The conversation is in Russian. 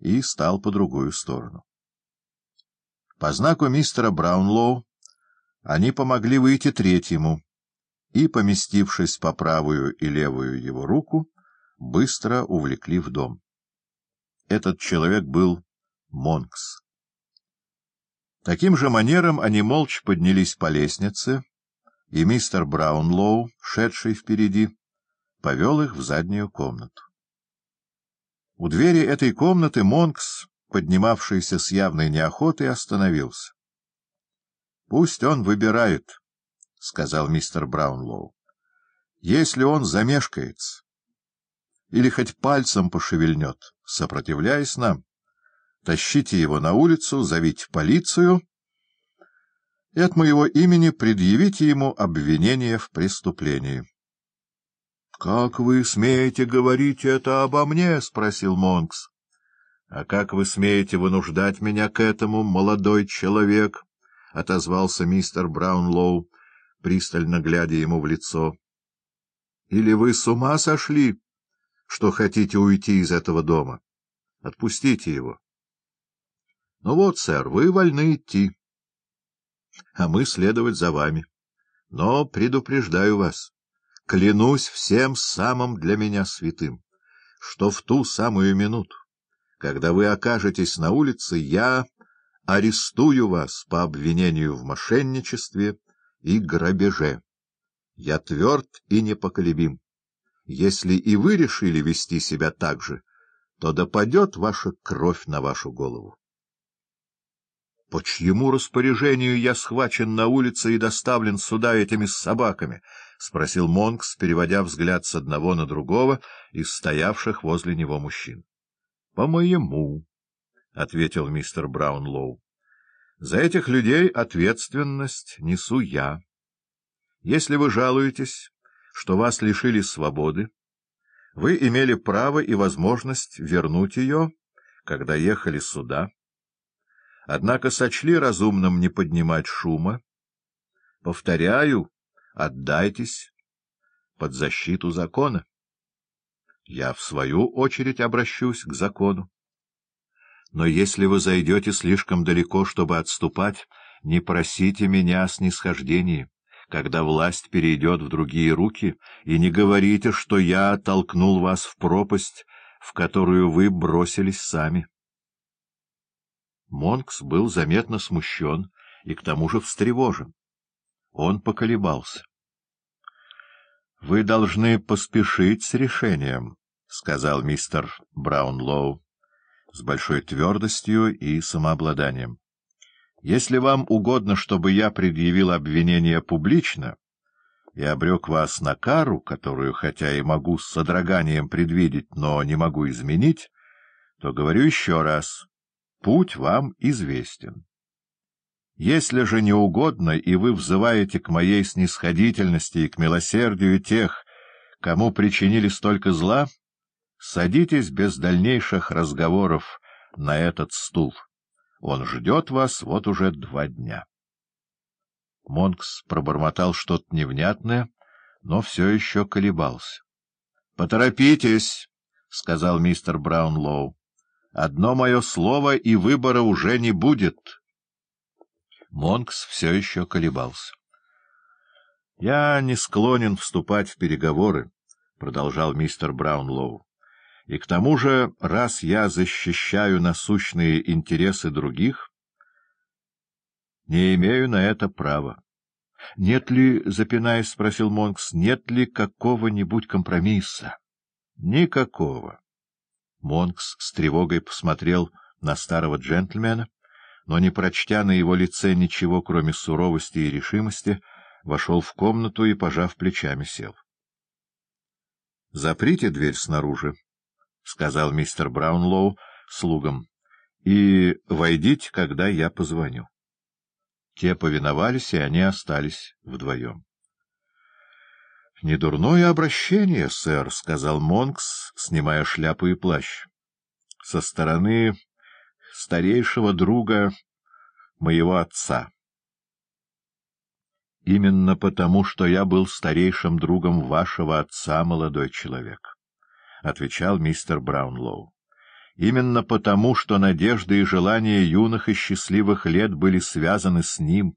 и стал по другую сторону. По знаку мистера Браунлоу они помогли выйти третьему и, поместившись по правую и левую его руку, быстро увлекли в дом. Этот человек был Монкс. Таким же манером они молча поднялись по лестнице, и мистер Браунлоу, шедший впереди, повел их в заднюю комнату. У двери этой комнаты Монкс, поднимавшийся с явной неохотой, остановился. — Пусть он выбирает, — сказал мистер Браунлоу. — Если он замешкается или хоть пальцем пошевельнет, сопротивляясь нам, Тащите его на улицу, зовите полицию и от моего имени предъявите ему обвинение в преступлении. — Как вы смеете говорить это обо мне? — спросил Монкс. — А как вы смеете вынуждать меня к этому, молодой человек? — отозвался мистер Браунлоу, пристально глядя ему в лицо. — Или вы с ума сошли, что хотите уйти из этого дома? Отпустите его. — Ну вот, сэр, вы вольны идти, а мы следовать за вами. Но предупреждаю вас, клянусь всем самым для меня святым, что в ту самую минуту, когда вы окажетесь на улице, я арестую вас по обвинению в мошенничестве и грабеже. Я тверд и непоколебим. Если и вы решили вести себя так же, то допадет ваша кровь на вашу голову. — По чьему распоряжению я схвачен на улице и доставлен сюда этими собаками? — спросил Монкс, переводя взгляд с одного на другого из стоявших возле него мужчин. — По моему, — ответил мистер Браунлоу. — За этих людей ответственность несу я. Если вы жалуетесь, что вас лишили свободы, вы имели право и возможность вернуть ее, когда ехали сюда однако сочли разумным не поднимать шума. Повторяю, отдайтесь под защиту закона. Я, в свою очередь, обращусь к закону. Но если вы зайдете слишком далеко, чтобы отступать, не просите меня о снисхождении, когда власть перейдет в другие руки, и не говорите, что я толкнул вас в пропасть, в которую вы бросились сами. Монкс был заметно смущен и к тому же встревожен. Он поколебался. — Вы должны поспешить с решением, — сказал мистер Браунлоу с большой твердостью и самообладанием. — Если вам угодно, чтобы я предъявил обвинение публично и обрек вас на кару, которую, хотя и могу с содроганием предвидеть, но не могу изменить, то говорю еще раз — Путь вам известен. Если же не угодно, и вы взываете к моей снисходительности и к милосердию тех, кому причинили столько зла, садитесь без дальнейших разговоров на этот стул. Он ждет вас вот уже два дня. Монкс пробормотал что-то невнятное, но все еще колебался. — Поторопитесь, — сказал мистер Браунлоу. Одно мое слово, и выбора уже не будет. Монкс все еще колебался. — Я не склонен вступать в переговоры, — продолжал мистер Браунлоу. — И к тому же, раз я защищаю насущные интересы других, не имею на это права. — Нет ли, — запинаясь, спросил Монкс, — нет ли какого-нибудь компромисса? — Никакого. Монкс с тревогой посмотрел на старого джентльмена, но, не прочтя на его лице ничего, кроме суровости и решимости, вошел в комнату и, пожав плечами, сел. — Заприте дверь снаружи, — сказал мистер Браунлоу слугам, — и войдите, когда я позвоню. Те повиновались, и они остались вдвоем. — Недурное обращение, сэр, — сказал Монкс, снимая шляпу и плащ. — Со стороны старейшего друга моего отца. — Именно потому, что я был старейшим другом вашего отца, молодой человек, — отвечал мистер Браунлоу. — именно потому, что надежды и желания юных и счастливых лет были связаны с ним,